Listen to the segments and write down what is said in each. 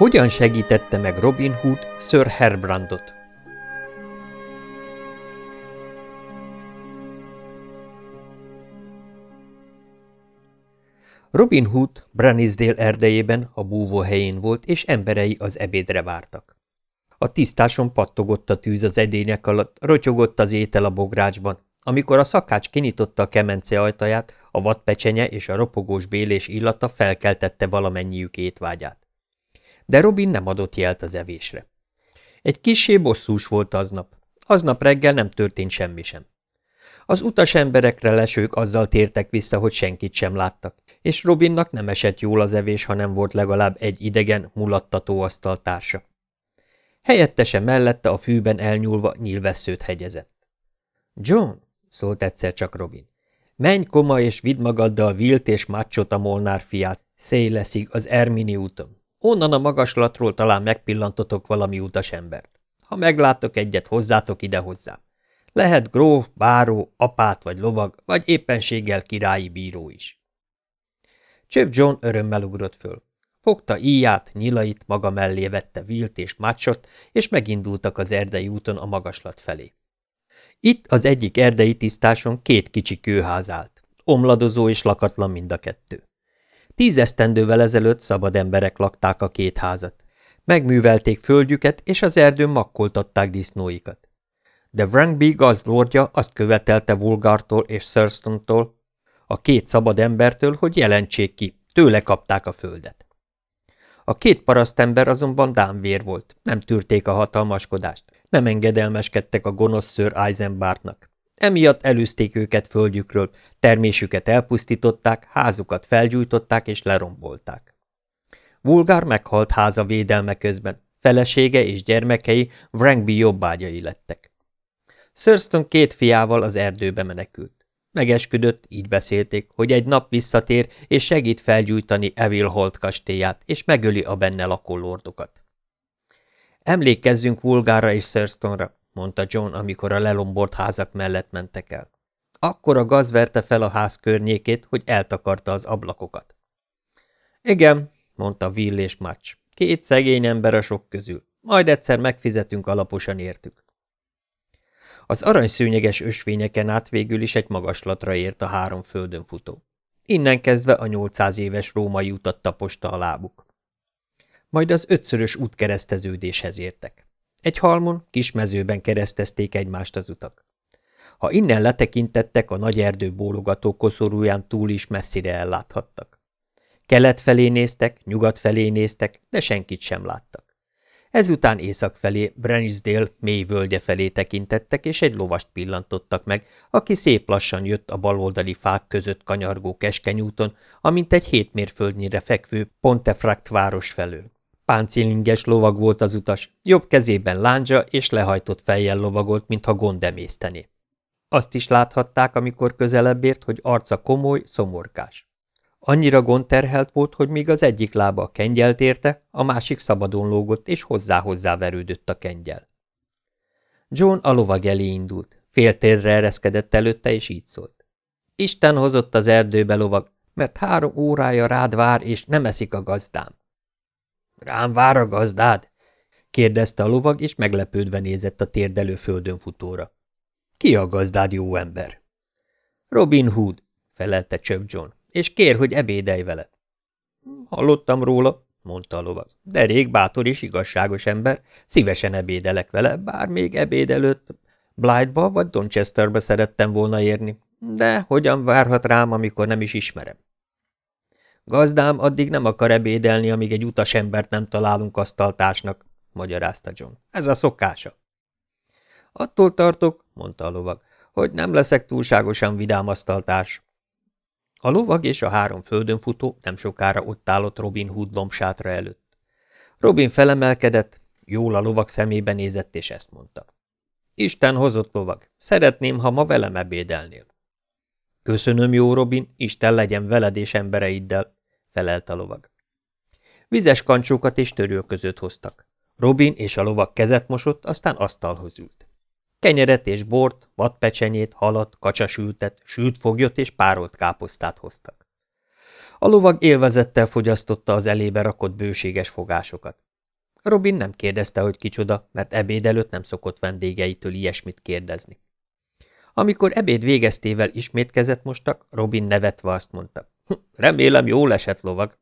Hogyan segítette meg Robin Hood Sir Herbrandot? Robin Hood Branisdale erdejében a búvó helyén volt, és emberei az ebédre vártak. A tisztáson pattogott a tűz az edények alatt, rotyogott az étel a bográcsban. Amikor a szakács kinyitotta a kemence ajtaját, a vadpecsenye és a ropogós bélés illata felkeltette valamennyiük étvágyát. De Robin nem adott jelt az evésre. Egy kisé bosszús volt aznap. Aznap reggel nem történt semmi sem. Az utas emberekre lesők azzal tértek vissza, hogy senkit sem láttak, és Robinnak nem esett jól az evés, ha nem volt legalább egy idegen, mulattató asztaltársa. Helyettese mellette a fűben elnyúlva nyílvesszőt hegyezett. – John! – szólt egyszer csak Robin. – Menj koma és vidd magaddal Wilt és Macsot a Molnár fiát, széleszig az Ermini úton. Onnan a magaslatról talán megpillantotok valami embert. Ha meglátok egyet, hozzátok ide hozzám. Lehet gróf, báró, apát vagy lovag, vagy éppenséggel királyi bíró is. Csöv John örömmel ugrott föl. Fogta íját, nyilait, maga mellé vette Wilt és Macsot, és megindultak az erdei úton a magaslat felé. Itt az egyik erdei tisztáson két kicsi kőház állt, omladozó és lakatlan mind a kettő. Tízesztendővel ezelőtt szabad emberek lakták a két házat. Megművelték földjüket, és az erdőn makkoltatták disznóikat. De Wrangby gazdlordja azt követelte Vulgartól és Thurston-tól, a két szabad embertől, hogy jelentsék ki, tőle kapták a földet. A két parasztember azonban dámvér volt, nem tűrték a hatalmaskodást, nem engedelmeskedtek a gonosz ször Eisenbartnak. Emiatt elűzték őket földjükről, termésüket elpusztították, házukat felgyújtották és lerombolták. Vulgár meghalt háza védelme közben, felesége és gyermekei Wrangby jobbágyai lettek. Thurston két fiával az erdőbe menekült. Megesküdött, így beszélték, hogy egy nap visszatér és segít felgyújtani Evil Holt kastélyát, és megöli a benne lakó lordokat. Emlékezzünk Vulgára és Thurstonra, mondta John, amikor a lelombort házak mellett mentek el. Akkor a gaz verte fel a ház környékét, hogy eltakarta az ablakokat. Igen, mondta Will és Match. Két szegény ember a sok közül. Majd egyszer megfizetünk alaposan értük. Az aranyszőnyeges ösvényeken át végül is egy magaslatra ért a három földön futó. Innen kezdve a 800 éves római utat taposta a lábuk. Majd az ötszörös útkereszteződéshez értek. Egy halmon, kis mezőben keresztezték egymást az utak. Ha innen letekintettek, a nagy erdő bólogató koszorúján túl is messzire elláthattak. Kelet felé néztek, nyugat felé néztek, de senkit sem láttak. Ezután észak felé, Brenisdale mély völgye felé tekintettek, és egy lovast pillantottak meg, aki szép lassan jött a baloldali fák között kanyargó keskeny úton, amint egy hét mérföldnyire fekvő Pontefract város felől. Páncélinges lovag volt az utas, jobb kezében lándzsa és lehajtott fejjel lovagolt, mintha gondemésztené. Azt is láthatták, amikor közelebb ért, hogy arca komoly, szomorkás. Annyira gondterhelt volt, hogy míg az egyik lába a kengyelt érte, a másik szabadon lógott, és hozzá-hozzá verődött a kengyel. John a lovag elé indult, féltérre ereszkedett előtte, és így szólt. Isten hozott az erdőbe lovag, mert három órája rád vár, és nem eszik a gazdám. Rám vár a gazdád? kérdezte a lovag, és meglepődve nézett a térdelő földön futóra. Ki a gazdád, jó ember? Robin Hood, felelte Csöp John és kér, hogy ebédelj vele. Hallottam róla, mondta a lovag, de rég bátor és igazságos ember, szívesen ebédelek vele, bár még ebéd előtt Blythe-ba vagy Donchesterbe szerettem volna érni, de hogyan várhat rám, amikor nem is ismerem? Gazdám addig nem akar ebédelni, amíg egy utas embert nem találunk asztaltársnak, magyarázta John. Ez a szokása. Attól tartok, mondta a lovag, hogy nem leszek túlságosan vidám asztaltárs. A lovag és a három földön futó nem sokára ott állott Robin Hood lombsátra előtt. Robin felemelkedett, jól a lovag szemébe nézett, és ezt mondta. Isten hozott lovag, szeretném, ha ma velem ebédelnél. Köszönöm, jó Robin, Isten legyen veled és embereiddel, felelt a lovag. Vizes kancsókat és törülközőt hoztak. Robin és a lovag kezet mosott, aztán asztalhoz ült. Kenyeret és bort, vadpecsenyét, halat, kacsasültet, sült foglyot és párolt káposztát hoztak. A lovag élvezettel fogyasztotta az elébe rakott bőséges fogásokat. Robin nem kérdezte, hogy kicsoda, mert ebéd előtt nem szokott vendégeitől ilyesmit kérdezni. Amikor ebéd végeztével ismétkezett mostak, Robin nevetve azt mondta. Remélem jól esett lovag.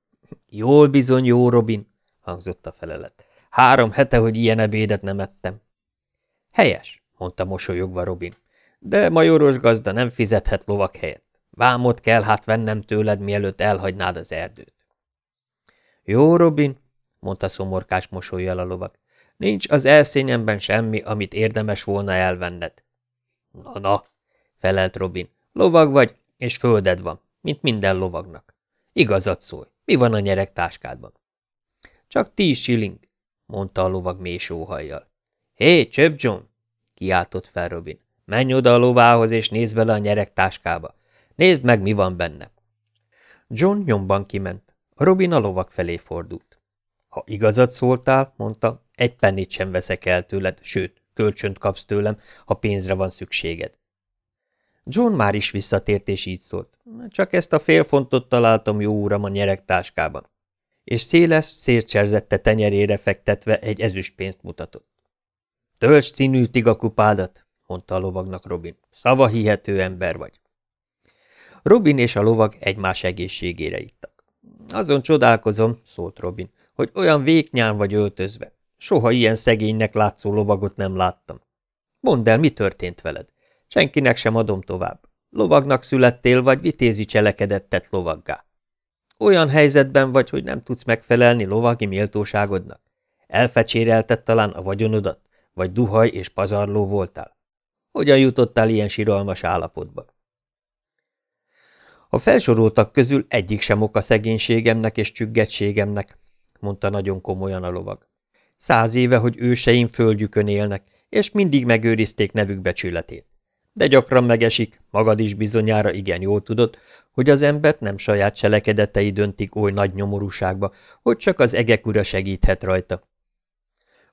Jól bizony jó, Robin, hangzott a felelet. Három hete, hogy ilyen ebédet nem ettem. Helyes, mondta mosolyogva Robin. De majoros gazda nem fizethet lovak helyett. Vámot kell hát vennem tőled, mielőtt elhagynád az erdőt. Jó, Robin, mondta szomorkás mosolyjal a lovag. Nincs az elszényemben semmi, amit érdemes volna elvenned. Na, na, felelt Robin. Lovag vagy, és földed van, mint minden lovagnak. Igazat szólj, mi van a nyerek táskádban? Csak tíz shilling, mondta a lovag mély sóhajjal. Hé, csöp John! kiáltott fel Robin. Menj oda a lovához, és nézd vele a nyerek táskába. Nézd meg, mi van benne. John nyomban kiment. Robin a lovak felé fordult. Ha igazat szóltál, mondta, egy pennit sem veszek el tőled, sőt, kölcsönt kapsz tőlem, ha pénzre van szükséged. John már is visszatért, és így szólt. Csak ezt a fél fontot találtam jó uram a nyerek táskában. És széles, szércserzette tenyerére fektetve egy ezüstpénzt mutatott. Tölts színű tigakupádat, mondta a lovagnak Robin. Szava hihető ember vagy. Robin és a lovag egymás egészségére ittak. Azon csodálkozom, szólt Robin, hogy olyan véknyán vagy öltözve. Soha ilyen szegénynek látszó lovagot nem láttam. Mondd el, mi történt veled? Senkinek sem adom tovább. Lovagnak születtél, vagy vitézi cselekedet tett lovaggá. Olyan helyzetben vagy, hogy nem tudsz megfelelni lovagi méltóságodnak. Elfecséreltett talán a vagyonodat, vagy duhaj és pazarló voltál. Hogyan jutottál ilyen siralmas állapotba? A felsoroltak közül egyik sem oka szegénységemnek és csüggetségemnek, mondta nagyon komolyan a lovag. Száz éve, hogy őseim földjükön élnek, és mindig megőrizték nevük becsületét. De gyakran megesik, magad is bizonyára igen jól tudod, hogy az embert nem saját cselekedetei döntik oly nagy nyomorúságba, hogy csak az egek ura segíthet rajta.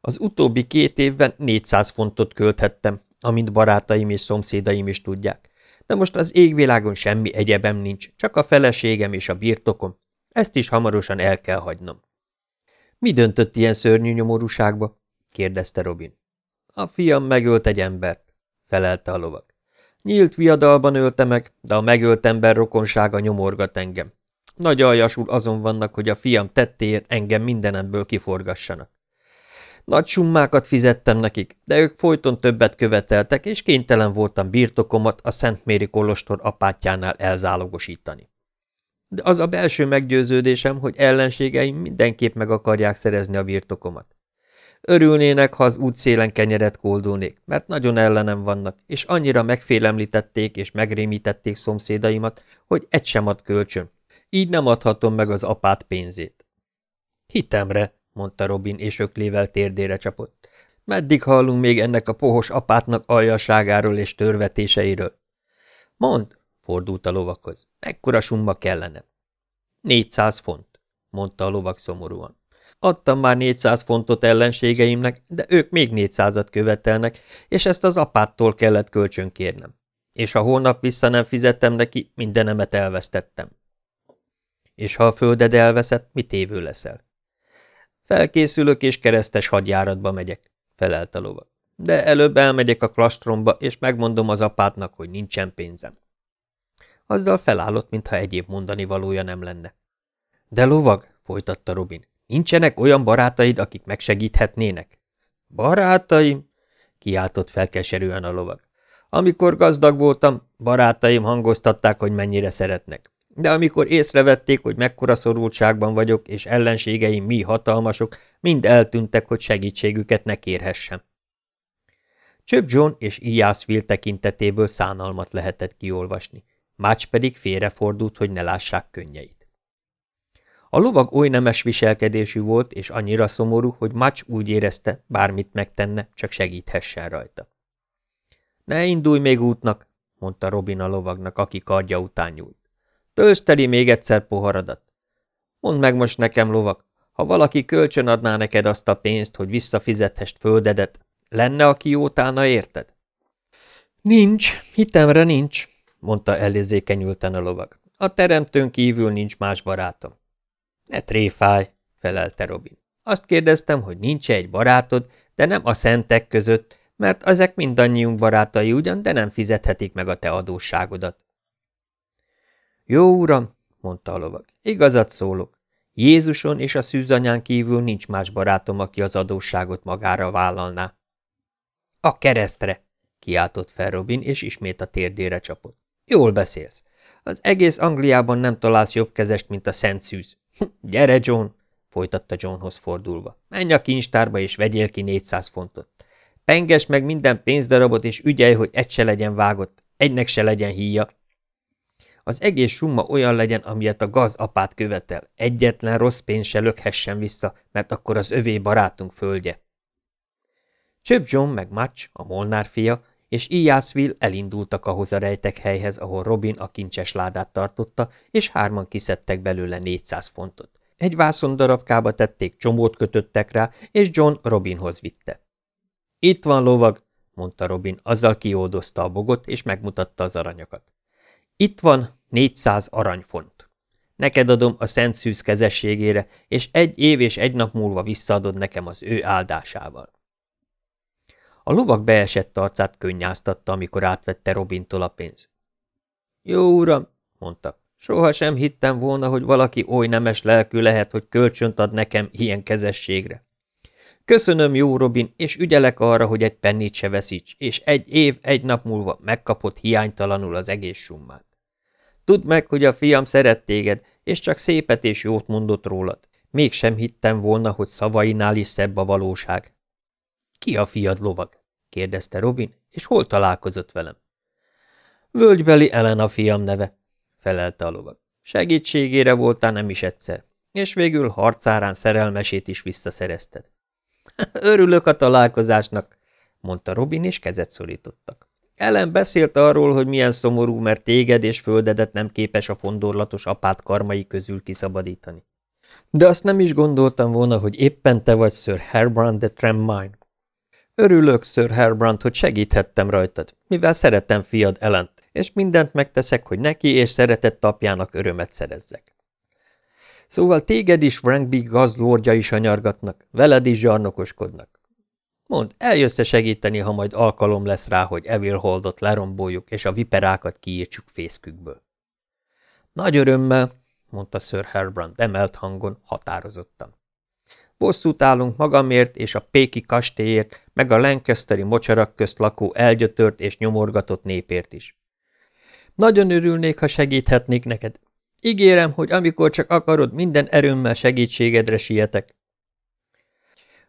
Az utóbbi két évben 400 fontot költhettem, amint barátaim és szomszédaim is tudják. De most az égvilágon semmi egyebem nincs, csak a feleségem és a birtokom. Ezt is hamarosan el kell hagynom. Mi döntött ilyen szörnyű nyomorúságba? kérdezte Robin. A fiam megölt egy embert, felelte a lovag. Nyílt viadalban ölte meg, de a megölt ember rokonsága nyomorgat engem. Nagy aljasul azon vannak, hogy a fiam tettéért engem mindenemből kiforgassanak. Nagy summákat fizettem nekik, de ők folyton többet követeltek, és kénytelen voltam birtokomat a Szent Méri Kolostor apátjánál elzálogosítani. De az a belső meggyőződésem, hogy ellenségeim mindenképp meg akarják szerezni a birtokomat. Örülnének, ha az útszélen kenyeret koldulnék, mert nagyon ellenem vannak, és annyira megfélemlítették és megrémítették szomszédaimat, hogy egy sem ad kölcsön. Így nem adhatom meg az apát pénzét. Hitemre, mondta Robin, és öklével térdére csapott. Meddig hallunk még ennek a pohos apátnak aljaságáról és törvetéseiről? Mond, fordult a lovakhoz, mekkora summa kellene? Négyszáz font, mondta a lovak szomorúan. Adtam már négyszáz fontot ellenségeimnek, de ők még négyszázat követelnek, és ezt az apától kellett kölcsön kérnem. És ha holnap vissza nem fizettem neki, mindenemet elvesztettem. És ha a földed elveszett, mit évő leszel? Felkészülök és keresztes hadjáratba megyek, felelt a lova. De előbb elmegyek a klastromba, és megmondom az apátnak, hogy nincsen pénzem. Azzal felállott, mintha egyéb mondani valója nem lenne. De lovag, folytatta Robin, nincsenek olyan barátaid, akik megsegíthetnének? Barátaim? kiáltott felkeserűen a lovag. Amikor gazdag voltam, barátaim hangoztatták, hogy mennyire szeretnek de amikor észrevették, hogy mekkora szorultságban vagyok, és ellenségeim mi hatalmasok, mind eltűntek, hogy segítségüket ne kérhessem. Csöp John és Ijászville tekintetéből szánalmat lehetett kiolvasni, Mács pedig félrefordult, hogy ne lássák könnyeit. A lovag oly nemes viselkedésű volt, és annyira szomorú, hogy Mács úgy érezte, bármit megtenne, csak segíthessen rajta. Ne indulj még útnak, mondta Robin a lovagnak, aki kardja után nyúlt. Töltsd még egyszer poharadat. Mondd meg most nekem, lovak, ha valaki kölcsön adná neked azt a pénzt, hogy visszafizethest földedet, lenne, aki jótána érted? Nincs, hitemre nincs, mondta elézékenyülten a lovag. A teremtőn kívül nincs más barátom. Ne tréfáj, felelte Robin. Azt kérdeztem, hogy nincs -e egy barátod, de nem a szentek között, mert ezek mindannyiunk barátai ugyan, de nem fizethetik meg a te adósságodat. Jó, uram, mondta a lovag, igazat szólok. Jézuson és a szűzanyán kívül nincs más barátom, aki az adósságot magára vállalná. A keresztre! kiáltott fel Robin, és ismét a térdére csapott. Jól beszélsz. Az egész Angliában nem találsz jobb kezest, mint a Szent Szűz. Gyere, John! folytatta Johnhoz fordulva. Menj a kincstárba, és vegyél ki 400 fontot. Penges meg minden pénzdarabot, és ügyelj, hogy egy se legyen vágott, egynek se legyen híja. Az egész summa olyan legyen, amilyet a gaz apát követel. Egyetlen rossz pénz se lökhessen vissza, mert akkor az övé barátunk földje. Csöp John meg Match, a Molnár fia, és Ijászville elindultak ahhoz a rejtek helyhez, ahol Robin a kincses ládát tartotta, és hárman kiszedtek belőle 400 fontot. Egy vászon darabkába tették, csomót kötöttek rá, és John Robinhoz vitte. Itt van lovag, mondta Robin, azzal kiódozta a bogot, és megmutatta az aranyakat. Itt van 400 aranyfont. Neked adom a szent szűz kezességére, és egy év és egy nap múlva visszaadod nekem az ő áldásával. A lovag beesett arcát könnyáztatta, amikor átvette Robintól a pénz. Jó uram, mondta, soha sem hittem volna, hogy valaki oly nemes lelkű lehet, hogy kölcsönt ad nekem ilyen kezességre. Köszönöm, jó Robin, és ügyelek arra, hogy egy pennit se veszíts, és egy év, egy nap múlva megkapod hiánytalanul az egész summát. Tudd meg, hogy a fiam szeret téged, és csak szépet és jót mondott rólad. Mégsem hittem volna, hogy szavainál is szebb a valóság. Ki a fiad lovag? kérdezte Robin, és hol találkozott velem? Völgybeli Ellen a fiam neve, felelte a lovag. Segítségére voltál nem is egyszer, és végül harcárán szerelmesét is visszaszerezted. Örülök a találkozásnak, mondta Robin, és kezet szorítottak. Ellen beszélt arról, hogy milyen szomorú, mert téged és földedet nem képes a fondorlatos apát karmai közül kiszabadítani. De azt nem is gondoltam volna, hogy éppen te vagy Sir Herbrand de Tremmine. Örülök, Sir Herbrand, hogy segíthettem rajtad, mivel szeretem fiad Ellent, és mindent megteszek, hogy neki és szeretett apjának örömet szerezzek. Szóval téged is Frankby gazlordja is anyargatnak, veled is zsarnokoskodnak. Mond, eljössze segíteni, ha majd alkalom lesz rá, hogy Evil Holdot leromboljuk, és a viperákat kiírtsuk fészkükből. Nagy örömmel, mondta Sir Herbrand emelt hangon, határozottan. Bosszút állunk magamért és a Péki kastélyért, meg a Lancasteri mocsarak közt lakó elgyötört és nyomorgatott népért is. Nagyon örülnék, ha segíthetnék neked, Ígérem, hogy amikor csak akarod, minden erőmmel segítségedre sietek.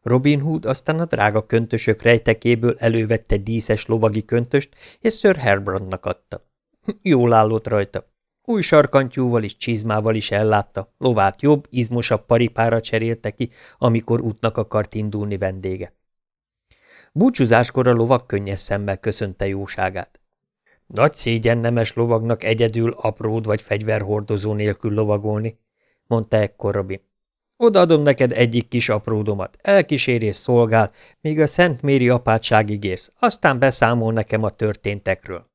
Robin Hood aztán a drága köntösök rejtekéből elővette díszes lovagi köntöst, és Sir Herbrandnak adta. Jól állott rajta. Új sarkantyúval és csizmával is ellátta, lovát jobb, izmosabb paripára cserélte ki, amikor útnak akart indulni vendége. Búcsúzáskor a lovak könnyes szemmel köszönte jóságát. Nagy szégyen nemes lovagnak egyedül apród vagy fegyverhordozó nélkül lovagolni, mondta ekkor Robin. Odaadom neked egyik kis apródomat, elkísér és szolgál, míg a Szent Méri apátságig érsz, aztán beszámol nekem a történtekről.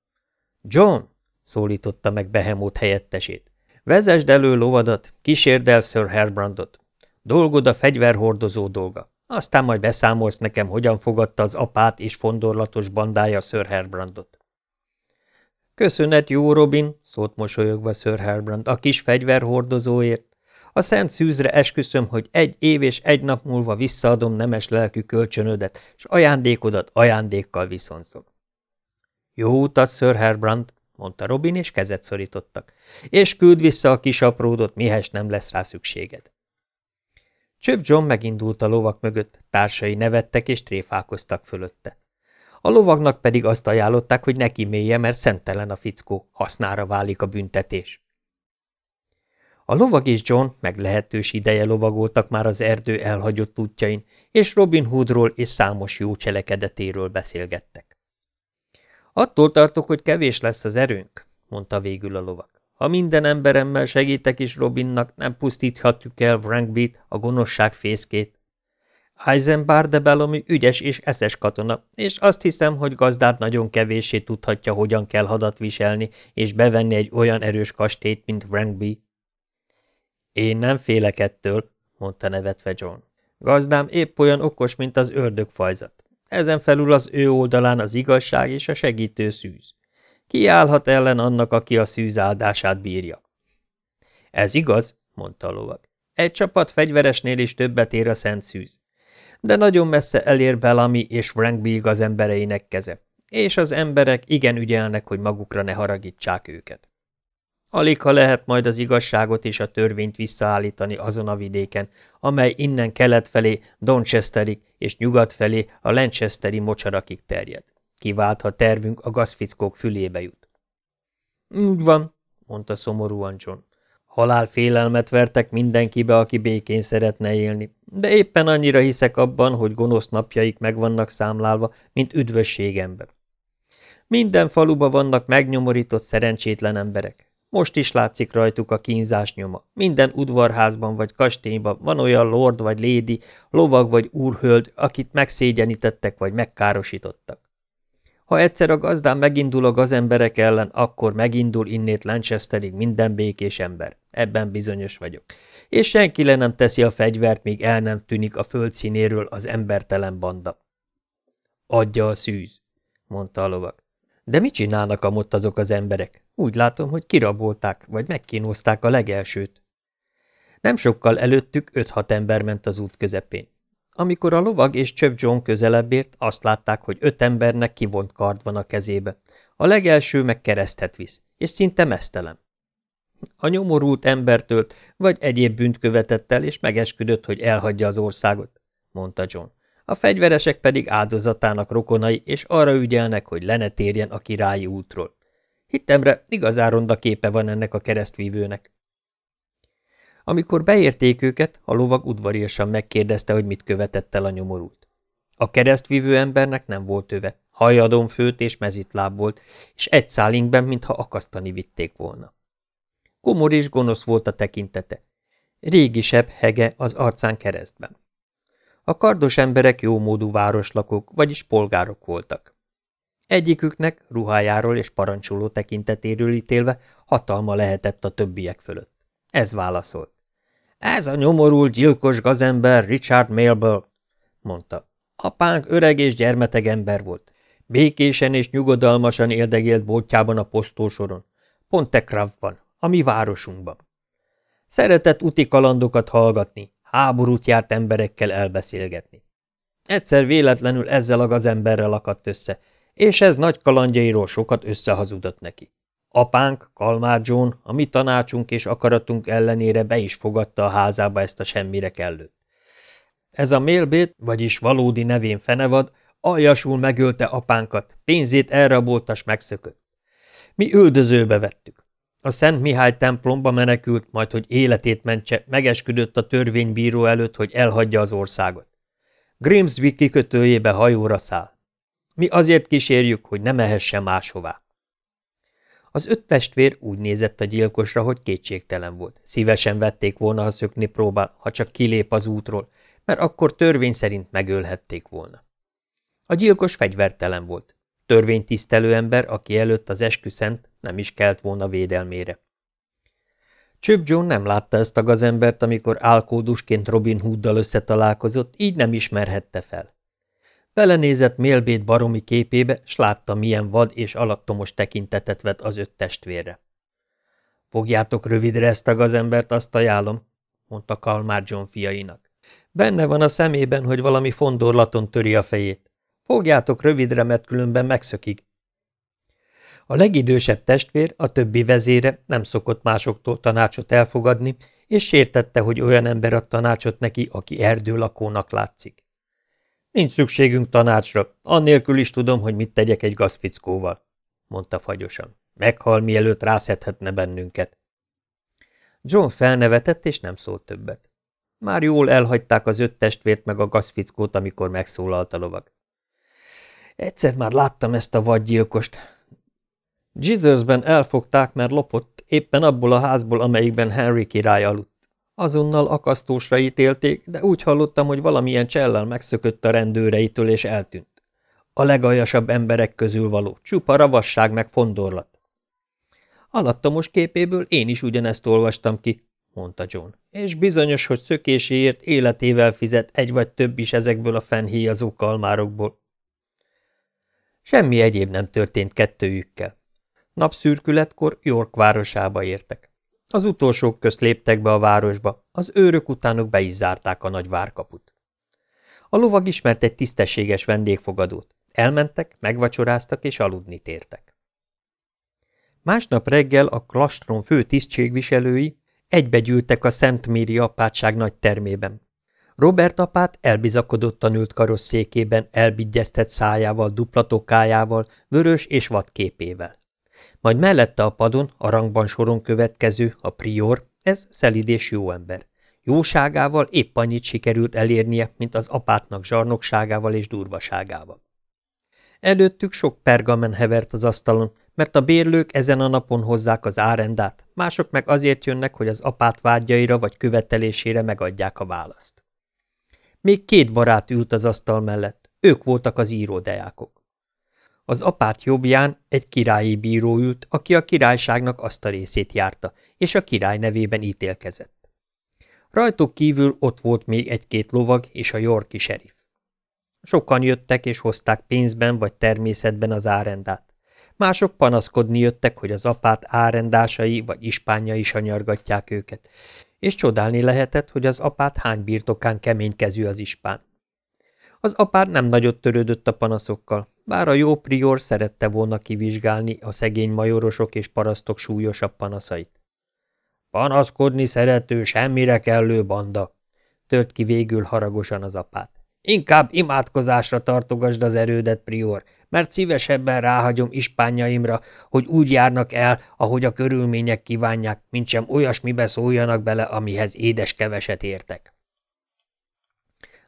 John, szólította meg Behemót helyettesét, vezesd elő lovadat, kísérd el Sir Herbrandot. Dolgod a fegyverhordozó dolga. Aztán majd beszámolsz nekem, hogyan fogadta az apát és fondorlatos bandája Sir Herbrandot. Köszönet, jó Robin, szólt mosolyogva Sir Herbrand, a kis fegyverhordozóért. A szent szűzre esküszöm, hogy egy év és egy nap múlva visszaadom nemes lelkű kölcsönödet, s ajándékodat ajándékkal viszonzom. Jó utat, Sir Herbrand, mondta Robin, és kezet szorítottak, és küld vissza a kis apródot, mihez nem lesz rá szükséged. Csöp John megindult a lovak mögött, társai nevettek és tréfálkoztak fölötte. A lovagnak pedig azt ajánlották, hogy neki mélye, mert szentelen a fickó, hasznára válik a büntetés. A lovag és John meglehetős ideje lovagoltak már az erdő elhagyott útjain, és Robin Hoodról és számos jó cselekedetéről beszélgettek. Attól tartok, hogy kevés lesz az erőnk, mondta végül a lovag. Ha minden emberemmel segítek is Robinnak, nem pusztíthatjuk el Frankbeat, a gonoszság fészkét. Heisenbar de Bellamy ügyes és eszes katona, és azt hiszem, hogy gazdát nagyon kevéssé tudhatja, hogyan kell hadat viselni, és bevenni egy olyan erős kastélyt, mint Frankby. Én nem félek ettől, mondta nevetve John. Gazdám épp olyan okos, mint az ördögfajzat. Ezen felül az ő oldalán az igazság és a segítő szűz. Ki állhat ellen annak, aki a szűz áldását bírja? Ez igaz, mondta a lovag. Egy csapat fegyveresnél is többet ér a szent szűz. De nagyon messze elér Bellamy és Frank Beag az embereinek keze, és az emberek igen ügyelnek, hogy magukra ne haragítsák őket. Alig, ha lehet majd az igazságot és a törvényt visszaállítani azon a vidéken, amely innen kelet felé Donchesterig és nyugat felé a Lanchesteri mocsarakig terjed. Kivált, ha tervünk a gazfickók fülébe jut. Úgy van, mondta szomorúan John. Halál félelmet vertek mindenkibe, aki békén szeretne élni, de éppen annyira hiszek abban, hogy gonosz napjaik meg vannak számlálva, mint üdvösségemben. Minden faluba vannak megnyomorított szerencsétlen emberek. Most is látszik rajtuk a kínzás nyoma. Minden udvarházban vagy kastélyban van olyan lord vagy lédi, lovag vagy úrhöld, akit megszégyenítettek vagy megkárosítottak. Ha egyszer a gazdán megindul a gazemberek ellen, akkor megindul innét Lanchesterig minden békés ember. Ebben bizonyos vagyok. És senki le nem teszi a fegyvert, míg el nem tűnik a földszínéről az embertelen banda. Adja a szűz, mondta a lovag. De mit csinálnak amott azok az emberek? Úgy látom, hogy kirabolták, vagy megkínozták a legelsőt. Nem sokkal előttük öt-hat ember ment az út közepén. Amikor a lovag és Csöp John közelebb ért, azt látták, hogy öt embernek kivont kard van a kezébe. A legelső meg keresztet visz, és szinte mesztelem. A nyomorult embertől vagy egyéb bűnt követett el, és megesküdött, hogy elhagyja az országot, mondta John. A fegyveresek pedig áldozatának rokonai, és arra ügyelnek, hogy le ne térjen a királyi útról. Hittemre igazán ronda képe van ennek a keresztvívőnek. Amikor beérték őket, a lovag udvariasan megkérdezte, hogy mit követett el a nyomorult. A keresztvívő embernek nem volt öve, hajadon főt és mezitláb volt, és egy szálinkben, mintha akasztani vitték volna. Komor és gonosz volt a tekintete. Régisebb hege az arcán keresztben. A kardos emberek jómódú városlakók, vagyis polgárok voltak. Egyiküknek, ruhájáról és parancsoló tekintetéről ítélve, hatalma lehetett a többiek fölött. Ez válaszolt. Ez a nyomorult, gyilkos gazember Richard Mailből, mondta. Apánk öreg és gyermeteg ember volt. Békésen és nyugodalmasan éldegélt boltjában a posztósoron. Pontekrafban, a mi városunkban. Szeretett úti kalandokat hallgatni, háborút járt emberekkel elbeszélgetni. Egyszer véletlenül ezzel a gazemberrel akadt össze, és ez nagy kalandjairól sokat összehazudott neki. Apánk, Kalmár John, a mi tanácsunk és akaratunk ellenére be is fogadta a házába ezt a semmire kellőt. Ez a mélbét, vagyis valódi nevén fenevad, aljasul megölte apánkat, pénzét elraboltas megszökött. Mi üldözőbe vettük. A Szent Mihály templomba menekült, majd hogy életét mentse, megesküdött a törvénybíró előtt, hogy elhagyja az országot. Grimsby kikötőjébe hajóra száll. Mi azért kísérjük, hogy ne mehessen máshová. Az öt testvér úgy nézett a gyilkosra, hogy kétségtelen volt. Szívesen vették volna, ha szökni próbál, ha csak kilép az útról, mert akkor törvény szerint megölhették volna. A gyilkos fegyvertelen volt. Törvénytisztelő ember, aki előtt az esküszent nem is kelt volna védelmére. Csöp John nem látta ezt a gazembert, amikor álkódusként Robin Hooddal összetalálkozott, így nem ismerhette fel. Belenézett mélbét baromi képébe, s látta, milyen vad és alattomos tekintetet vet az öt testvérre. Fogjátok rövidre ezt a gazembert, azt ajánlom, mondta Kalmár John fiainak. Benne van a szemében, hogy valami fondorlaton töri a fejét. Fogjátok rövidre, mert különben megszökik. A legidősebb testvér, a többi vezére nem szokott másoktól tanácsot elfogadni, és sértette, hogy olyan ember ad tanácsot neki, aki erdőlakónak látszik. Nincs szükségünk tanácsra, annélkül is tudom, hogy mit tegyek egy gazfickóval, mondta fagyosan. Meghal, mielőtt rászedhetne bennünket. John felnevetett, és nem szólt többet. Már jól elhagyták az öt testvért meg a gazfickót, amikor megszólalt a lovag. Egyszer már láttam ezt a vadgyilkost. Jizersben elfogták, mert lopott, éppen abból a házból, amelyikben Henry király aludt. Azonnal akasztósra ítélték, de úgy hallottam, hogy valamilyen csellel megszökött a rendőreitől és eltűnt. A legaljasabb emberek közül való, csupa ravasság meg fondorlat. Alattomos képéből én is ugyanezt olvastam ki, mondta John, és bizonyos, hogy szökéséért életével fizet egy vagy több is ezekből a fennhíjazó kalmárokból. Semmi egyéb nem történt kettőjükkel. Napszürkületkor York városába értek. Az utolsók közt léptek be a városba, az őrök utánuk be is zárták a nagy várkaput. A lovag ismert egy tisztességes vendégfogadót. Elmentek, megvacsoráztak és aludni tértek. Másnap reggel a klastron fő tisztségviselői egybegyűltek a Szent Méri apátság nagy termében. Robert apát elbizakodottan ült karosszékében, elbigyeztett szájával, duplatokájával, vörös és vad képével. Majd mellette a padon, a rangban soron következő, a prior, ez szelid és jó ember. Jóságával épp annyit sikerült elérnie, mint az apátnak zsarnokságával és durvaságával. Előttük sok pergamen hevert az asztalon, mert a bérlők ezen a napon hozzák az árendát, mások meg azért jönnek, hogy az apát vágyaira vagy követelésére megadják a választ. Még két barát ült az asztal mellett, ők voltak az íródejákok. Az apát jobbján egy királyi bíró ült, aki a királyságnak azt a részét járta, és a király nevében ítélkezett. Rajtuk kívül ott volt még egy-két lovag és a Yorki serif. Sokan jöttek és hozták pénzben vagy természetben az árendát. Mások panaszkodni jöttek, hogy az apát árendásai vagy ispányai sanyargatják őket, és csodálni lehetett, hogy az apát hány birtokán keménykezű az ispán. Az apár nem nagyot törődött a panaszokkal, bár a jó prior szerette volna kivizsgálni a szegény majorosok és parasztok súlyosabb panaszait. Panaszkodni szerető, semmire kellő banda, tört ki végül haragosan az apát. Inkább imádkozásra tartogasd az erődet, prior, mert szívesebben ráhagyom ispányaimra, hogy úgy járnak el, ahogy a körülmények kívánják, mint sem olyasmibe szóljanak bele, amihez édes keveset értek.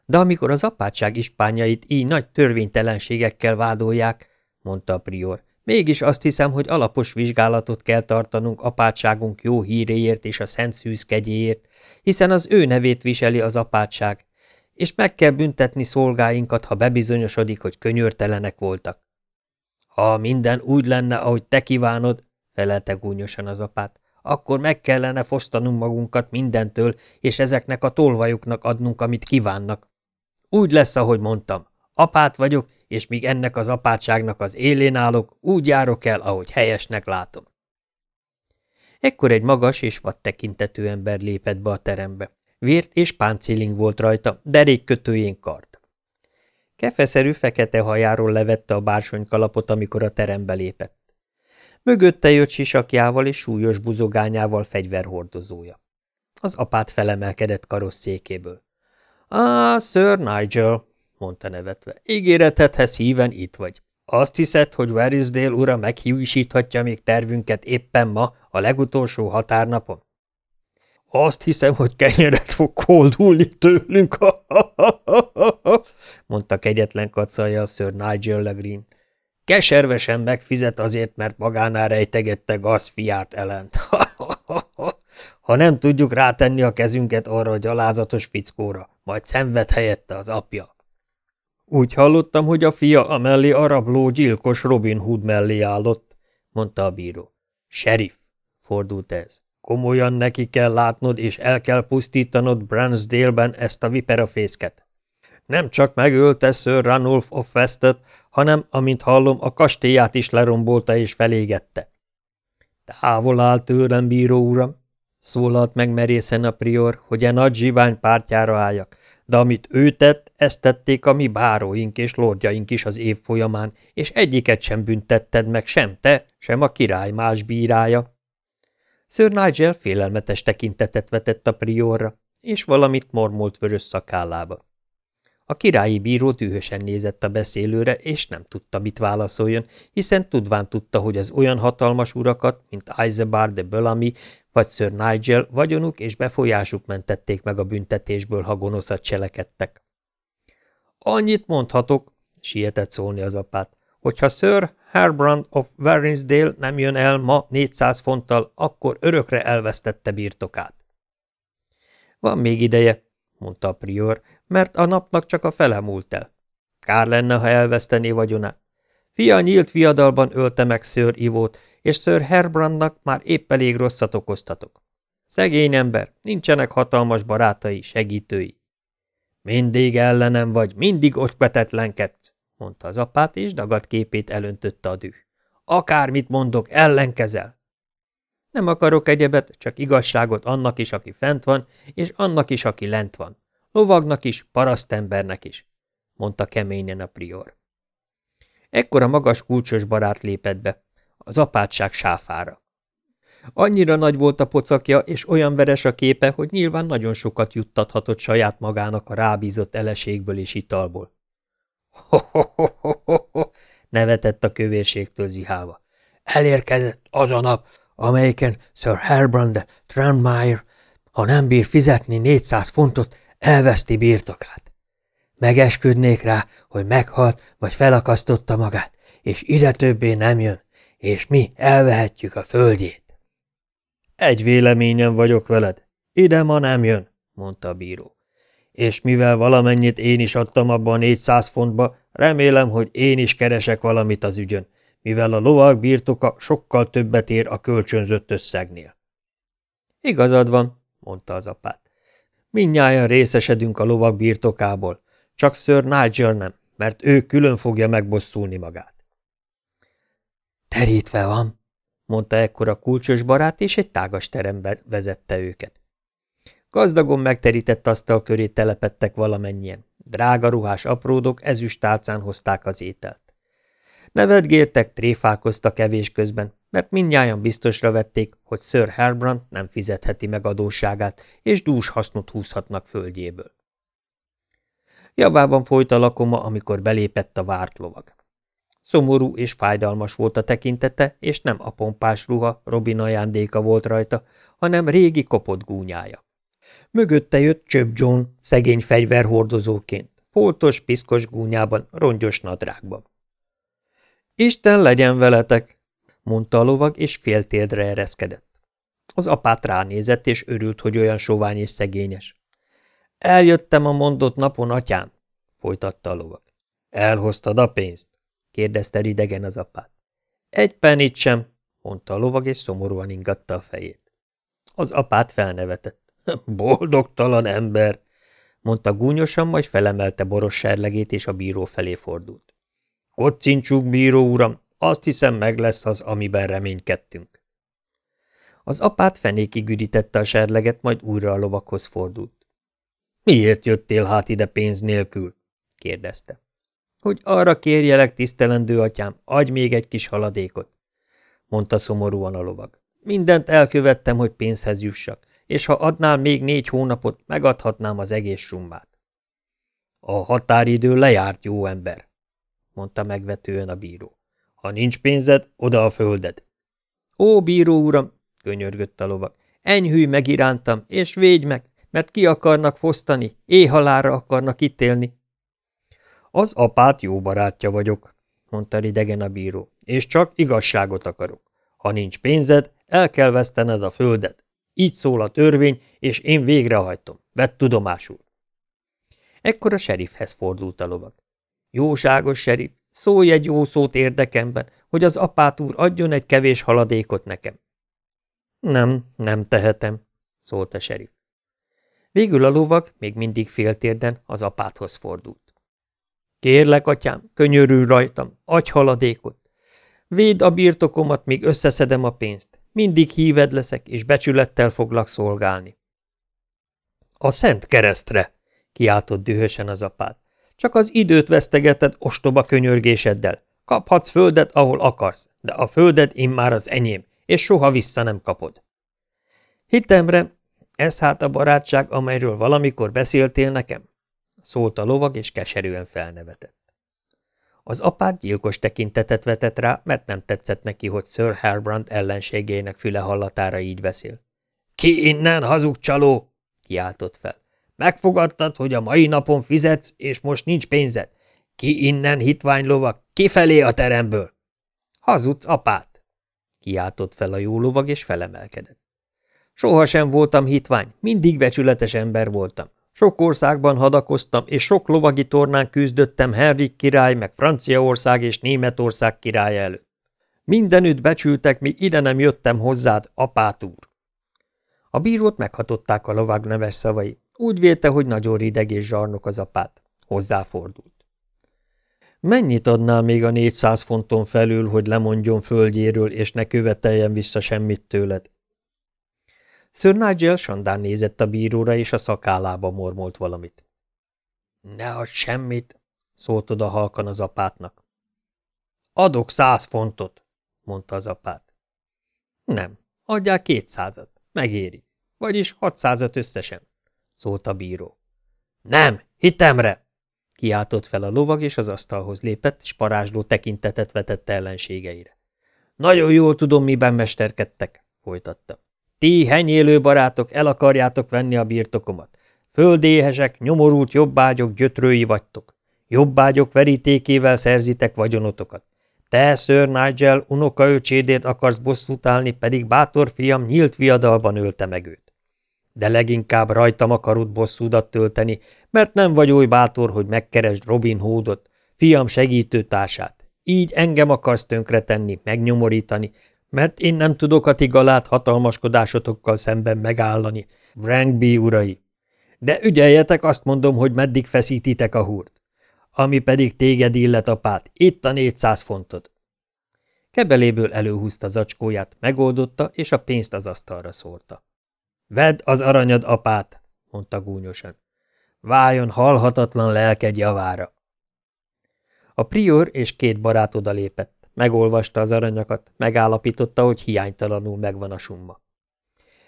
De amikor az apátság ispányait így nagy törvénytelenségekkel vádolják, mondta a prior, mégis azt hiszem, hogy alapos vizsgálatot kell tartanunk apátságunk jó híréért és a szent szűz kegyéért, hiszen az ő nevét viseli az apátság, és meg kell büntetni szolgáinkat, ha bebizonyosodik, hogy könyörtelenek voltak. Ha minden úgy lenne, ahogy te kívánod, felelte gúnyosan az apát, akkor meg kellene fosztanunk magunkat mindentől, és ezeknek a tolvajoknak adnunk, amit kívánnak. Úgy lesz, ahogy mondtam. Apát vagyok, és míg ennek az apátságnak az élén állok, úgy járok el, ahogy helyesnek látom. Ekkor egy magas és vad tekintető ember lépett be a terembe. Vért és páncéling volt rajta, derékkötőjén kard. Kefeszerű fekete hajáról levette a bársonykalapot, amikor a terembe lépett. Mögötte jött sisakjával és súlyos buzogányával fegyverhordozója. Az apát felemelkedett karosszékéből. – Ah, Sir Nigel, mondta nevetve, ígéretedhez híven itt vagy. Azt hiszed, hogy Verisdale ura meghívisíthatja még tervünket éppen ma, a legutolsó határnapon? Azt hiszem, hogy kenyeret fog koldulni tőlünk, mondta kegyetlen kacalja a ször Nigel Legreen. Keservesen megfizet azért, mert magánál rejtegette gazfiát ellent. ha nem tudjuk rátenni a kezünket arra a gyalázatos fickóra, majd szenved helyette az apja. Úgy hallottam, hogy a fia a mellé a rabló gyilkos Robin Hood mellé állott, mondta a bíró. Sheriff, fordult ez. Komolyan neki kell látnod, és el kell pusztítanod Bransdale-ben ezt a viperafészket. Nem csak megölte Sir Ranulf of Westet, hanem, amint hallom, a kastélyát is lerombolta és felégette. Távol áll tőlem, bíró uram, szólalt meg merészen a prior, hogy a nagy zsivány pártjára álljak, de amit ő tett, ezt tették a mi báróink és lordjaink is az év folyamán, és egyiket sem büntetted meg sem te, sem a király más bírája. Sir Nigel félelmetes tekintetet vetett a priorra, és valamit mormolt vörös szakállába. A királyi bíró dühösen nézett a beszélőre, és nem tudta, mit válaszoljon, hiszen tudván tudta, hogy az olyan hatalmas urakat, mint Isebar de Bellamy vagy Sir Nigel vagyonuk és befolyásuk mentették meg a büntetésből, ha gonoszat cselekedtek. Annyit mondhatok, sietett szólni az apát, hogyha Sir Herbrand of Warrinsdale nem jön el ma 400 fonttal, akkor örökre elvesztette birtokát. Van még ideje, mondta a prior, mert a napnak csak a fele múlt el. Kár lenne, ha elvesztené vagyonát. Fia nyílt viadalban ölte meg Sir Ivót, és Sir Herbrandnak már épp elég rosszat okoztatok. Szegény ember, nincsenek hatalmas barátai, segítői. Mindig ellenem vagy, mindig okvetetlenkedsz, mondta az apát, és dagadt képét elöntötte a düh. Akármit mondok, ellenkezel. Nem akarok egyebet, csak igazságot annak is, aki fent van, és annak is, aki lent van. Lovagnak is, parasztembernek is, mondta keményen a prior. Ekkor a magas kulcsos barát lépett be, az apátság sáfára. Annyira nagy volt a pocakja, és olyan veres a képe, hogy nyilván nagyon sokat juttathatott saját magának a rábízott eleségből és italból. Nevetett a kövérségtől zihálva. Elérkezett az a nap, amelyiken Sir Herbrand de Tranmere, ha nem bír fizetni 400 fontot, elveszti birtokát. Megesküdnék rá, hogy meghalt vagy felakasztotta magát, és ide többé nem jön, és mi elvehetjük a földjét. Egy véleményen vagyok veled. Ide ma nem jön, mondta a bíró. És mivel valamennyit én is adtam abba a 400 fontba, remélem, hogy én is keresek valamit az ügyön, mivel a lovag birtoka sokkal többet ér a kölcsönzött összegnél. Igazad van, mondta az apát. Mindnyájan részesedünk a lovag birtokából, csak Sir Nigel nem, mert ő külön fogja megbosszulni magát. Terítve van, mondta ekkor a kulcsos barát, és egy tágas terembe vezette őket. Gazdagon megterített asztal köré telepettek valamennyien. Drága ruhás apródok ezüstálcán hozták az ételt. Nevetgéltek, tréfálkoztak kevés közben, mert mindnyájan biztosra vették, hogy Sir Herbrand nem fizetheti meg adósságát, és dús hasznot húzhatnak földjéből. Javában folyt a lakoma, amikor belépett a várt lovag. Szomorú és fájdalmas volt a tekintete, és nem a pompás ruha Robin ajándéka volt rajta, hanem régi kopott gúnyája. Mögötte jött Csöp John, szegény fegyverhordozóként, foltos, piszkos gúnyában, rongyos nadrágban. Isten legyen veletek, mondta a lovag, és féltéldre ereszkedett. Az apát ránézett, és örült, hogy olyan sovány és szegényes. Eljöttem a mondott napon, atyám, folytatta a lovag. Elhoztad a pénzt? kérdezte ridegen az apát. Egy penit sem, mondta a lovag, és szomorúan ingatta a fejét. Az apát felnevetett. Boldogtalan ember, mondta gúnyosan, majd felemelte boros serlegét, és a bíró felé fordult. Kocincsuk, bíró uram, azt hiszem meg lesz az, amiben reménykedtünk. Az apát fenékig üdítette a serleget, majd újra a lovakhoz fordult. Miért jöttél hát ide pénz nélkül? kérdezte hogy arra kérjelek, tisztelendő atyám, adj még egy kis haladékot, mondta szomorúan a lovag. Mindent elkövettem, hogy pénzhez jussak, és ha adnál még négy hónapot, megadhatnám az egész summát. A határidő lejárt, jó ember, mondta megvetően a bíró. Ha nincs pénzed, oda a földed. Ó, bíró uram, könyörgött a lovag, enyhülj meg irántam, és védj meg, mert ki akarnak fosztani, éhalára akarnak ítélni. Az apát jó barátja vagyok, mondta ridegen a bíró, és csak igazságot akarok. Ha nincs pénzed, el kell vesztened a földet. Így szól a törvény, és én végrehajtom. Vett tudomásul. Ekkor a serifhez fordult a lovag. Jóságos serif, szólj egy jó szót érdekemben, hogy az apát úr adjon egy kevés haladékot nekem. Nem, nem tehetem, szólt a serif. Végül a lovag még mindig féltérden az apáthoz fordult. Kérlek, atyám, könyörül rajtam, adj haladékot. Védd a birtokomat, míg összeszedem a pénzt. Mindig híved leszek, és becsülettel foglak szolgálni. A szent keresztre, kiáltott dühösen az apád. Csak az időt vesztegeted ostoba könyörgéseddel. Kaphatsz földet, ahol akarsz, de a földed immár az enyém, és soha vissza nem kapod. Hitemre, ez hát a barátság, amelyről valamikor beszéltél nekem? szólt a lovag, és keserűen felnevetett. Az apát gyilkos tekintetet vetett rá, mert nem tetszett neki, hogy Sir Herbrand ellenségének füle hallatára így beszél. – Ki innen, hazug csaló! – kiáltott fel. – Megfogadtad, hogy a mai napon fizetsz, és most nincs pénzed. Ki innen, hitvány lovag, kifelé a teremből! – Hazudsz, apát! – kiáltott fel a jó lovag, és felemelkedett. Sohasem voltam hitvány, mindig becsületes ember voltam. Sok országban hadakoztam, és sok lovagi tornán küzdöttem Henrik király, meg Franciaország és Németország királya előtt. Mindenütt becsültek, míg ide nem jöttem hozzád, apát úr. A bírót meghatották a lovag neves szavai. Úgy vélte, hogy nagyon rideg és zsarnok az apát. Hozzáfordult. Mennyit adnál még a négyszáz fonton felül, hogy lemondjon földjéről, és ne követeljen vissza semmit tőled? Sir Nigel sandán nézett a bíróra, és a szakállába mormolt valamit. Ne adj semmit, szólt oda halkan az apátnak. Adok száz fontot, mondta az apát. Nem, adjál kétszázat, megéri, vagyis hatszázat összesen, szólt a bíró. Nem, hitemre! kiáltott fel a lovag, és az asztalhoz lépett, és parázsló tekintetet vetett ellenségeire. Nagyon jól tudom, miben mesterkedtek, folytatta. Ti, henyélő barátok, el akarjátok venni a birtokomat. Földéhesek, nyomorult jobbágyok, gyötrői vagytok. Jobbágyok verítékével szerzitek vagyonotokat. Te, Sir Nigel, unokaöcsédért akarsz bosszút állni, pedig bátor fiam nyílt viadalban ölte meg őt. De leginkább rajtam akarod bosszúdat tölteni, mert nem vagy oly bátor, hogy megkeresd Robin Hoodot, fiam segítőtársát. Így engem akarsz tönkretenni, megnyomorítani, mert én nem tudok a ti galát hatalmaskodásotokkal szemben megállani, Wrangby urai. De ügyeljetek, azt mondom, hogy meddig feszítitek a húrt. Ami pedig téged illet, apát, itt a négyszáz fontod. Kebeléből előhúzta zacskóját, megoldotta, és a pénzt az asztalra szórta. Vedd az aranyad, apát, mondta gúnyosan. Váljon halhatatlan lelked javára. A prior és két barát odalépett. Megolvasta az aranyakat, megállapította, hogy hiánytalanul megvan a summa.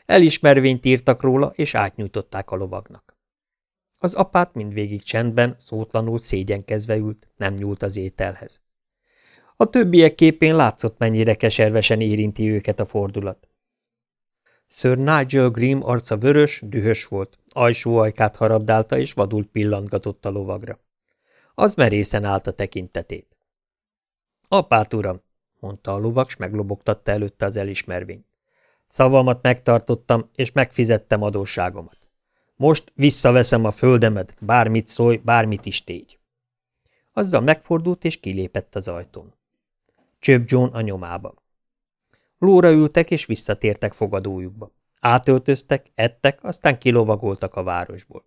Elismervényt írtak róla, és átnyújtották a lovagnak. Az apát mindvégig csendben, szótlanul szégyenkezve ült, nem nyúlt az ételhez. A többiek képén látszott, mennyire keservesen érinti őket a fordulat. Sir Nigel Grimm arca vörös, dühös volt, ajsó ajkát harabdálta és vadul pillantgatott a lovagra. Az merészen állt a tekintetét. Apát, uram, mondta a lovak, s meglobogtatta előtte az elismervényt. Szavamat megtartottam, és megfizettem adósságomat. Most visszaveszem a földemet, bármit szólj, bármit is tégy. Azzal megfordult, és kilépett az ajtón. Csöp John a nyomába. Lóra ültek, és visszatértek fogadójukba. Átöltöztek, ettek, aztán kilovagoltak a városból.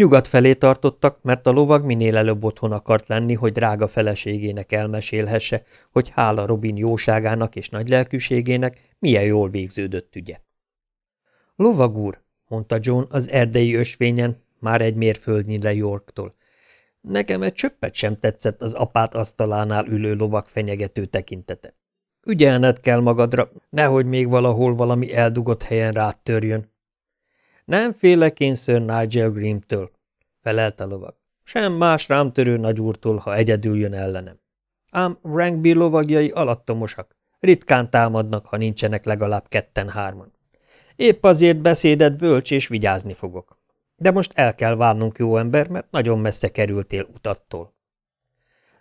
Nyugat felé tartottak, mert a lovag minél előbb otthon akart lenni, hogy drága feleségének elmesélhesse, hogy hála Robin jóságának és nagylelkűségének milyen jól végződött ügye. Lovag úr, mondta John az erdei ösvényen, már egy mérföldnyire Yorktól. Nekem egy csöppet sem tetszett az apát asztalánál ülő lovak fenyegető tekintete. Ügyelned kell magadra, nehogy még valahol valami eldugott helyen rád törjön. Nem félek én Sir Nigel Grimm-től, felelt a lovag. Sem más rám törő nagyúrtól, ha egyedül jön ellenem. Ám Rankby lovagjai alattomosak, ritkán támadnak, ha nincsenek legalább ketten-hárman. Épp azért beszédet bölcs, és vigyázni fogok. De most el kell várnunk, jó ember, mert nagyon messze kerültél utattól.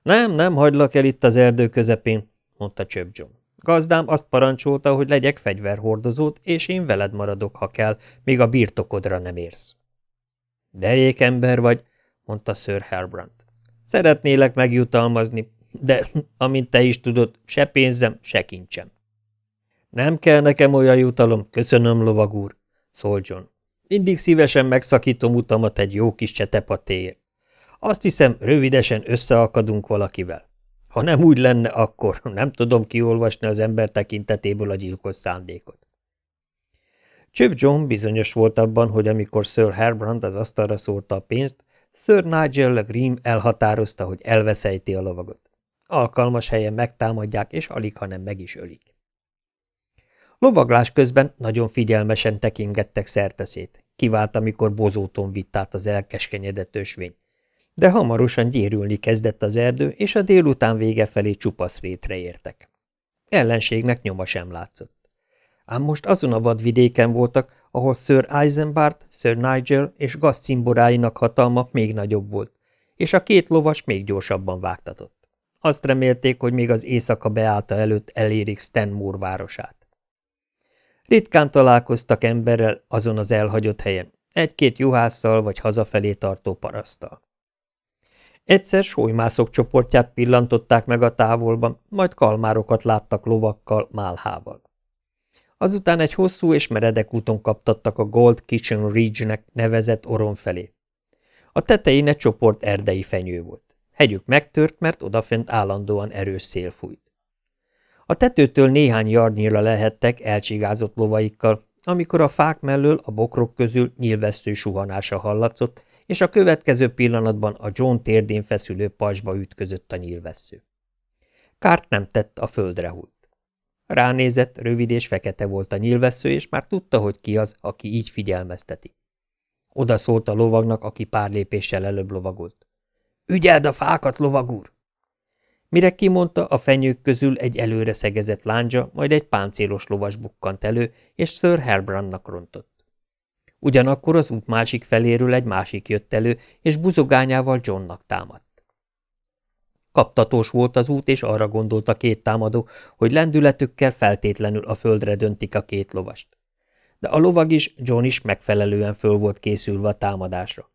Nem, nem hagylak el itt az erdő közepén, mondta Csöp John. Gazdám azt parancsolta, hogy legyek fegyverhordozót, és én veled maradok, ha kell, míg a birtokodra nem érsz. Derék ember vagy, mondta Sir Herbrand. Szeretnélek megjutalmazni, de, amint te is tudod, se pénzem, se kincsem. Nem kell nekem olyan jutalom, köszönöm, lovag úr, szól John. Mindig szívesen megszakítom utamat egy jó kis csetepatéért. Azt hiszem, rövidesen összeakadunk valakivel. Ha nem úgy lenne, akkor nem tudom kiolvasni az ember tekintetéből a gyilkos szándékot. Csöp John bizonyos volt abban, hogy amikor Sir Herbrand az asztalra szórta a pénzt, Sir Nigel Grimm elhatározta, hogy elveszejti a lovagot. Alkalmas helyen megtámadják, és alig, hanem meg is ölik. Lovaglás közben nagyon figyelmesen tekingettek szerteszét, kivált, amikor bozóton vitt át az elkeskenyedett ösvény de hamarosan gyérülni kezdett az erdő, és a délután vége felé csupasz rétre értek. Ellenségnek nyoma sem látszott. Ám most azon a vadvidéken voltak, ahol Sir Eisenbart, Sir Nigel és Gas cimboráinak hatalma még nagyobb volt, és a két lovas még gyorsabban vágtatott. Azt remélték, hogy még az éjszaka beállta előtt elérik Stanmore városát. Ritkán találkoztak emberrel azon az elhagyott helyen, egy-két juhásszal vagy hazafelé tartó parasztal. Egyszer sólymászok csoportját pillantották meg a távolban, majd kalmárokat láttak lovakkal, málhával. Azután egy hosszú és meredek úton kaptattak a Gold Kitchen Ridge-nek nevezett oron felé. A tetején egy csoport erdei fenyő volt. Hegyük megtört, mert odafent állandóan erős szél fújt. A tetőtől néhány yardnyira lehettek elcsigázott lovaikkal, amikor a fák mellől a bokrok közül nyilvessző suhanása hallatszott, és a következő pillanatban a John térdén feszülő pajzsba ütközött a nyilvessző. Kárt nem tett, a földre hult. Ránézett, rövid és fekete volt a nyilvessző, és már tudta, hogy ki az, aki így figyelmezteti. Oda szólt a lovagnak, aki pár lépéssel előbb lovagolt. – Ügyeld a fákat, lovag úr! Mire kimondta, a fenyők közül egy előre szegezett lándzsa, majd egy páncélos lovas bukkant elő, és Sir Herbrandnak rontott. Ugyanakkor az út másik feléről egy másik jött elő, és buzogányával Johnnak támadt. Kaptatós volt az út, és arra gondolt a két támadó, hogy lendületükkel feltétlenül a földre döntik a két lovast. De a lovag is, John is megfelelően föl volt készülve a támadásra.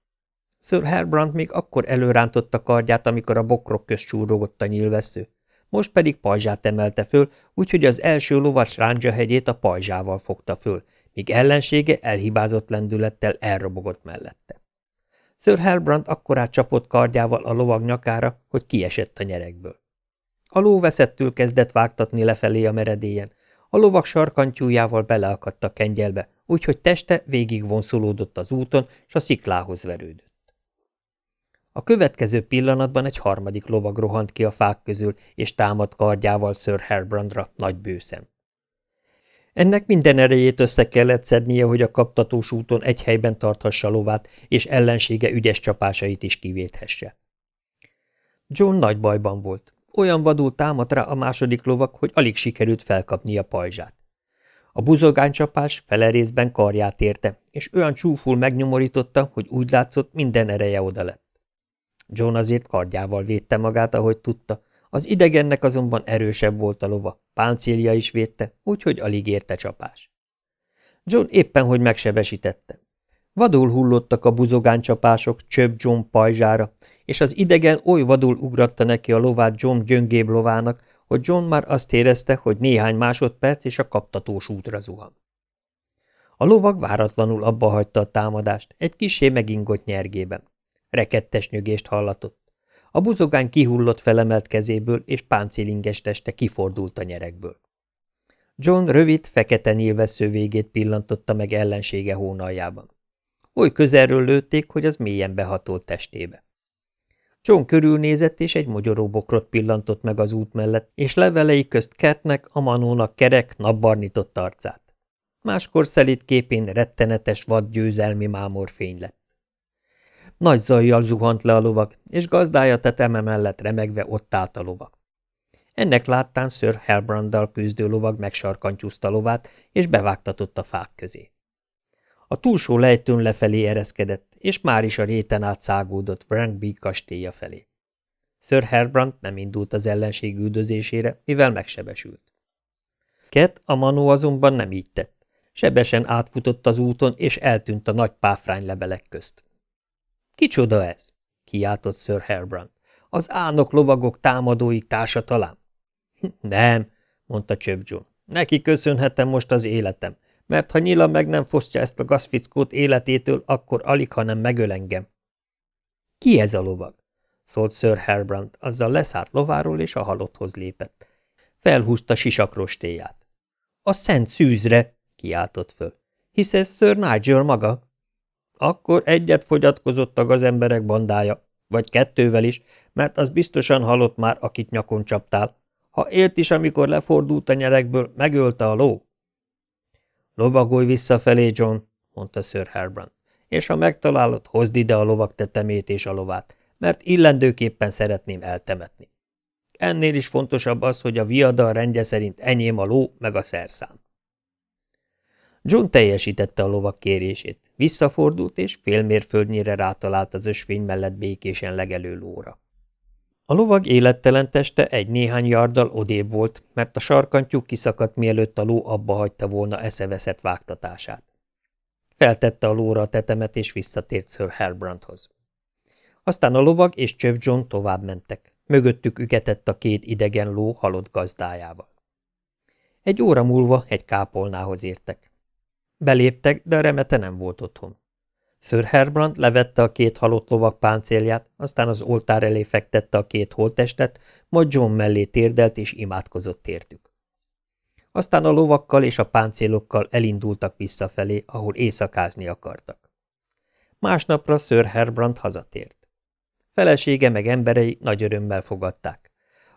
Sir Herbrand még akkor előrántotta kardját, amikor a bokrok közt csúrogott a nyílvesző. Most pedig pajzsát emelte föl, úgyhogy az első lovas hegyét a pajzsával fogta föl, míg ellensége elhibázott lendülettel elrobogott mellette. Sir Herbrand akkorát csapott kardjával a lovag nyakára, hogy kiesett a nyerekből. A ló veszettül kezdett vágtatni lefelé a meredélyen, a lovag sarkantyújával beleakadt a kengyelbe, úgyhogy teste végig vonszolódott az úton, s a sziklához verődött. A következő pillanatban egy harmadik lovag rohant ki a fák közül, és támadt kardjával Sir Herbrandra nagy bőszem. Ennek minden erejét össze kellett szednie, hogy a kaptatós úton egy helyben tarthassa lovát, és ellensége ügyes csapásait is kivéthesse. John nagy bajban volt. Olyan vadul támadt rá a második lovak, hogy alig sikerült felkapni a pajzsát. A buzogánycsapás felerészben karját érte, és olyan csúful megnyomorította, hogy úgy látszott, minden ereje oda lett. John azért kardjával védte magát, ahogy tudta, az idegennek azonban erősebb volt a lova, páncélja is védte, úgyhogy alig érte csapás. John éppen hogy megsebesítette. Vadul hullottak a buzogáncsapások csöbb John pajzsára, és az idegen oly vadul ugratta neki a lovát John gyöngébb lovának, hogy John már azt érezte, hogy néhány másodperc és a kaptatós útra zuhan. A lovag váratlanul abba hagyta a támadást, egy kisé megingott nyergében. Rekettes nyögést hallatott. A buzogány kihullott felemelt kezéből, és páncélinges teste kifordult a nyerekből. John rövid, fekete nyilvessző végét pillantotta meg ellensége hónaljában. Oly közelről lőtték, hogy az mélyen behatolt testébe. John körülnézett, és egy bokrot pillantott meg az út mellett, és levelei közt Ketnek, a manónak kerek, napbarnitott arcát. Máskor szelít képén rettenetes vad győzelmi mámorfény lett. Nagy zajjal zuhant le a lovag, és gazdája teteme mellett remegve ott állt a lovag. Ennek láttán Sir Helbranddal küzdő lovag megsarkantyúzta lovát, és bevágtatott a fák közé. A túlsó lejtőn lefelé ereszkedett, és már is a réten át szágódott Frankby kastélya felé. Sir Herbrand nem indult az ellenség üldözésére, mivel megsebesült. Ket a manó azonban nem így tett. Sebesen átfutott az úton, és eltűnt a nagy páfrány lebelek közt. Kicsoda ez? kiáltott Sir Herbrand. Az ánok lovagok támadói társa talán? Nem, mondta Csöp John. Neki köszönhetem most az életem, mert ha nyila meg nem fosztja ezt a gazfickót életétől, akkor alig, hanem megöl engem. Ki ez a lovag? szólt Sir Herbrand, azzal leszállt lováról és a halotthoz lépett. Felhúzta sisakrostéját. A szent szűzre, kiáltott föl. Hisz ez Sir Nigel maga? Akkor egyet fogyatkozott a gazemberek bandája, vagy kettővel is, mert az biztosan halott már, akit nyakon csaptál. Ha élt is, amikor lefordult a nyerekből, megölte a ló. Lovagolj visszafelé, John, mondta Sir Herbrand, és ha megtalálod, hozd ide a lovak tetemét és a lovát, mert illendőképpen szeretném eltemetni. Ennél is fontosabb az, hogy a viadal rendje szerint enyém a ló meg a szerszám. John teljesítette a lovak kérését, visszafordult és félmérföldnyire rátalált az ösvény mellett békésen legelő lóra. A lovag élettelen teste egy-néhány yarddal odébb volt, mert a sarkantyú kiszakadt mielőtt a ló abba hagyta volna eszeveszett vágtatását. Feltette a lóra a tetemet és visszatért Sir Herbrandhoz. Aztán a lovag és Csöv John tovább mentek. Mögöttük ügetett a két idegen ló halott gazdájával. Egy óra múlva egy kápolnához értek. Beléptek, de remete nem volt otthon. Sir Herbrand levette a két halott lovak páncélját, aztán az oltár elé fektette a két holttestet, majd John mellé térdelt és imádkozott értük. Aztán a lovakkal és a páncélokkal elindultak visszafelé, ahol éjszakázni akartak. Másnapra Sir Herbrand hazatért. Felesége meg emberei nagy örömmel fogadták.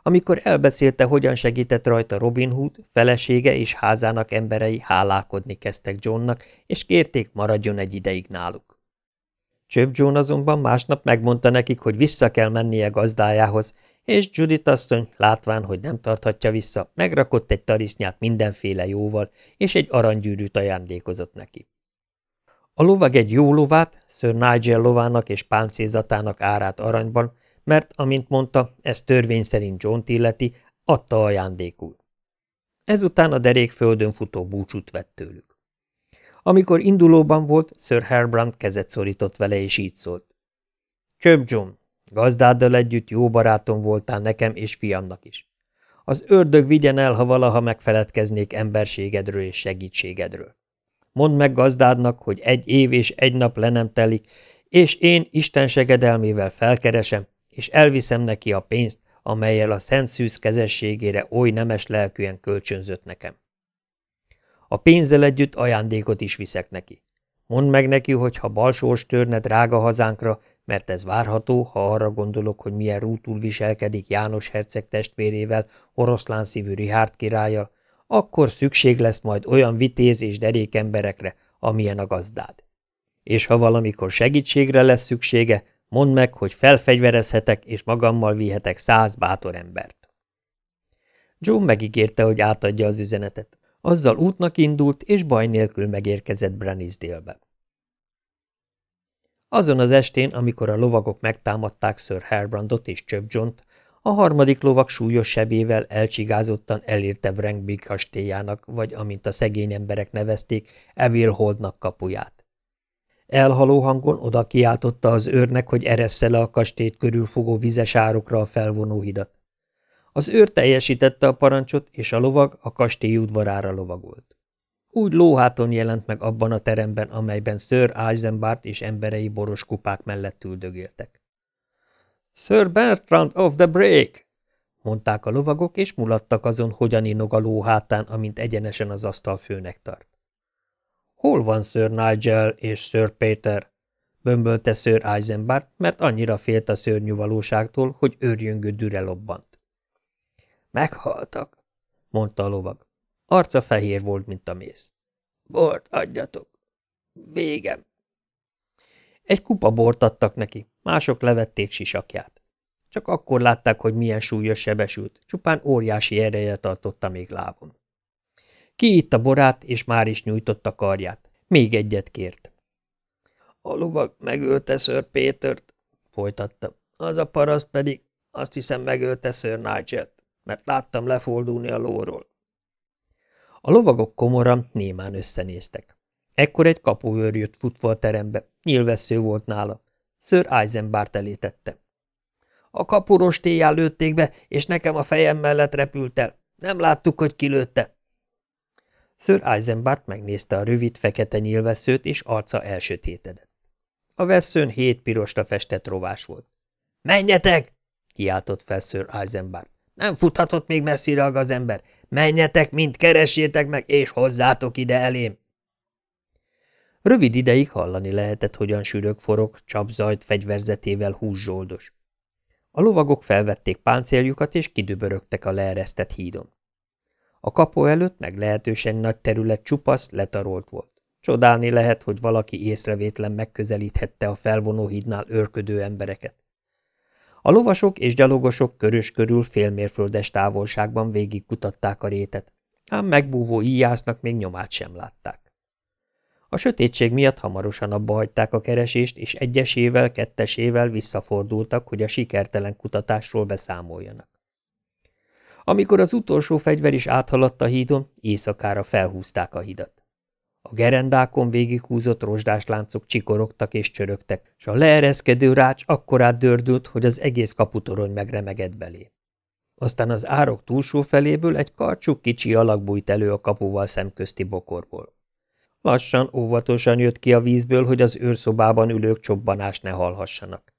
Amikor elbeszélte, hogyan segített rajta Robin Hood, felesége és házának emberei hálálkodni kezdtek Johnnak, és kérték, maradjon egy ideig náluk. Csöp John azonban másnap megmondta nekik, hogy vissza kell mennie gazdájához, és Judith asszony, látván, hogy nem tarthatja vissza, megrakott egy tarisznyát mindenféle jóval, és egy aranygyűrűt ajándékozott neki. A lovag egy jó lovát, Sir Nigel lovának és páncélzatának árát aranyban, mert, amint mondta, ez törvény szerint John illeti, adta ajándékul. Ezután a derék földön futó búcsút vett tőlük. Amikor indulóban volt, Sir Herbrand kezet szorított vele, és így szólt. Csöbb John, gazdáddal együtt jó barátom voltál nekem és fiamnak is. Az ördög vigyen el, ha valaha megfeledkeznék emberségedről és segítségedről. Mondd meg gazdádnak, hogy egy év és egy nap le nem telik, és én Isten segedelmével felkeresem, és elviszem neki a pénzt, amelyel a szent szűz kezességére oly nemes lelkűen kölcsönzött nekem. A pénzzel együtt ajándékot is viszek neki. Mondd meg neki, hogy ha balsors törne drága hazánkra, mert ez várható, ha arra gondolok, hogy milyen rútul viselkedik János herceg testvérével, oroszlán szívű Rihárd királya, akkor szükség lesz majd olyan vitéz és derék emberekre, amilyen a gazdád. És ha valamikor segítségre lesz szüksége, mondd meg, hogy felfegyverezhetek, és magammal vihetek száz bátor embert. John megígérte, hogy átadja az üzenetet. Azzal útnak indult, és baj nélkül megérkezett Brenisdale-be. Azon az estén, amikor a lovagok megtámadták Sir Herbrandot és Chöp John-t, a harmadik lovak súlyos sebével elcsigázottan elérte Wrangby kastélyának, vagy amint a szegény emberek nevezték, Evil Holdnak kapuját. Elhaló hangon oda kiáltotta az őrnek, hogy eressze le a kastélyt körülfogó vizes árokra a felvonó hidat. Az őr teljesítette a parancsot, és a lovag a kastély udvarára lovagolt. Úgy lóháton jelent meg abban a teremben, amelyben Sir Eisenbart és emberei boros kupák mellett üldögéltek. Sir Bertrand of the Break! mondták a lovagok, és mulattak azon, hogyan inog a ló hátán, amint egyenesen az asztal főnek tart. Hol van Sir Nigel és Sir Peter? bömbölte Sir Eisenbart, mert annyira félt a szörnyű valóságtól, hogy őrjöngő düre lobbant. Meghaltak, mondta a lovag. Arca fehér volt, mint a mész. Bort adjatok. Végem. Egy kupa bort adtak neki, mások levették sisakját. Csak akkor látták, hogy milyen súlyos sebesült, csupán óriási ereje tartotta még lábon. Ki a borát, és már is nyújtotta karját. Még egyet kért. A lovag megölte Sir Pétert, folytatta. Az a paraszt pedig azt hiszem megölte Sir nigel mert láttam lefordulni a lóról. A lovagok komoran, némán összenéztek. Ekkor egy kapuőr jött futva a terembe, nyilvessző volt nála. Sir Eisenbart elé tette. A kapuros téjjel lőtték be, és nekem a fejem mellett repült el. Nem láttuk, hogy kilőtte. Sir Eisenbart megnézte a rövid, fekete nyilvesszőt, és arca elsötétedett. A veszőn hét pirosra festett rovás volt. – Menjetek! – kiáltott fel Sir Eisenbart. – Nem futhatott még messzire a gazember. Menjetek, mind keressétek meg, és hozzátok ide elém! Rövid ideig hallani lehetett, hogyan sűrög forog, csapzajt fegyverzetével húszsóldos. A lovagok felvették páncéljukat, és kidübörögtek a leeresztett hídon. A kapu előtt meglehetősen nagy terület csupasz, letarolt volt. Csodálni lehet, hogy valaki észrevétlen megközelíthette a felvonóhídnál őrködő embereket. A lovasok és gyalogosok körös körül félmérföldes távolságban végigkutatták a rétet, ám megbúvó íjásznak még nyomát sem látták. A sötétség miatt hamarosan abba hagyták a keresést, és egyesével, kettesével visszafordultak, hogy a sikertelen kutatásról beszámoljanak. Amikor az utolsó fegyver is áthaladt a hídon, éjszakára felhúzták a hidat. A gerendákon végighúzott rozsdás láncok csikorogtak és csörögtek, s a leereszkedő rács akkorát dördült, hogy az egész kaputorony megremegett belé. Aztán az árok túlsó feléből egy karcsú kicsi alak bújt elő a kapuval szemközti bokorból. Lassan, óvatosan jött ki a vízből, hogy az őrszobában ülők csobbanást ne hallhassanak.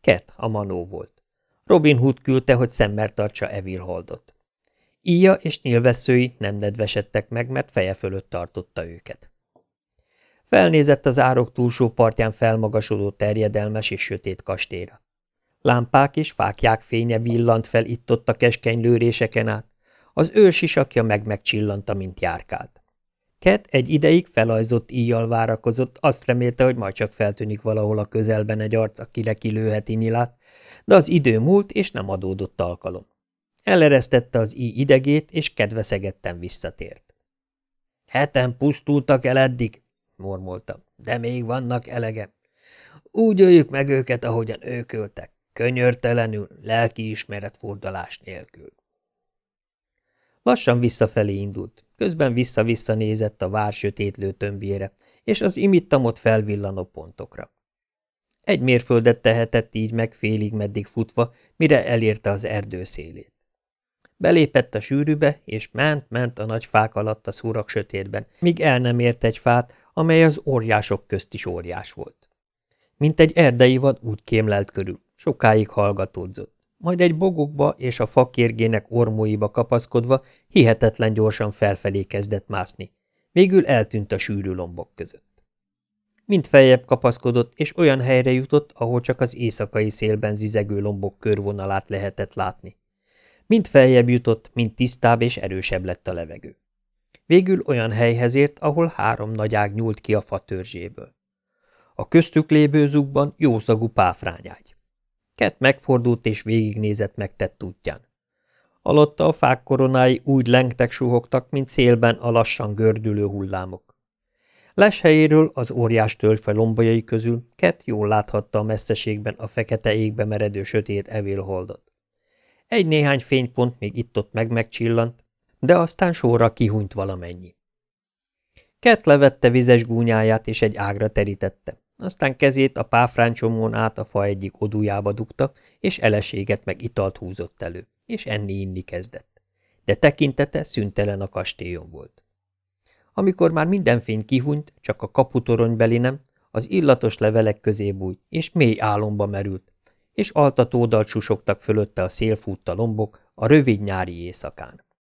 Ket, a manó volt. Robin Hood küldte, hogy szemmel tartsa Evil Holdot. Íja és nyilvesszői nem nedvesedtek meg, mert feje fölött tartotta őket. Felnézett az árok túlsó partján felmagasodó terjedelmes és sötét kastélyra. Lámpák és fákják fénye villant fel itt-ott a keskeny lőréseken át, az őrsisakja meg megcsillanta, mint járkált. Ket egy ideig felajzott íjjal várakozott, azt remélte, hogy majd csak feltűnik valahol a közelben egy arc, akire kilőheti Nilát, de az idő múlt, és nem adódott alkalom. Eleresztette az íj idegét, és kedveszegetten visszatért. Heten pusztultak el eddig, mormoltam, de még vannak elegem. Úgy öljük meg őket, ahogyan ők öltek, könyörtelenül, lelkiismeretfordulás nélkül. Lassan visszafelé indult, közben vissza-vissza nézett a vár sötétlő tömbjére, és az imittamot felvillanó pontokra. Egy mérföldet tehetett így meg félig meddig futva, mire elérte az erdő szélét. Belépett a sűrűbe, és ment-ment a nagy fák alatt a szúrak sötétben, míg el nem ért egy fát, amely az óriások közt is óriás volt. Mint egy erdei vad úgy kémlelt körül, sokáig hallgatódzott majd egy bogokba és a fakérgének ormóiba kapaszkodva hihetetlen gyorsan felfelé kezdett mászni. Végül eltűnt a sűrű lombok között. Mind feljebb kapaszkodott, és olyan helyre jutott, ahol csak az éjszakai szélben zizegő lombok körvonalát lehetett látni. Mind feljebb jutott, mind tisztább és erősebb lett a levegő. Végül olyan helyhez ért, ahol három nagy ág nyúlt ki a fa törzséből. A köztük lévő zugban jószagú páfrányágy. Kett megfordult és végignézett megtett útján. Alatta a fák koronái úgy lengtek suhogtak, mint szélben a lassan gördülő hullámok. Les helyéről az óriás tölgyfe lombajai közül Kett jól láthatta a messzeségben a fekete égbe meredő sötét Evil Holdot. Egy-néhány fénypont még itt-ott meg-megcsillant, de aztán sorra kihunyt valamennyi. Kett levette vizes gúnyáját és egy ágra terítette. Aztán kezét a páfráncsomón át a fa egyik odújába dugta, és eleséget meg italt húzott elő, és enni-inni kezdett. De tekintete szüntelen a kastélyon volt. Amikor már minden fény kihunyt, csak a kaputoronybeli nem, az illatos levelek közé bújt, és mély álomba merült, és altatódal susogtak fölötte a szélfútta lombok a rövid nyári éjszakán.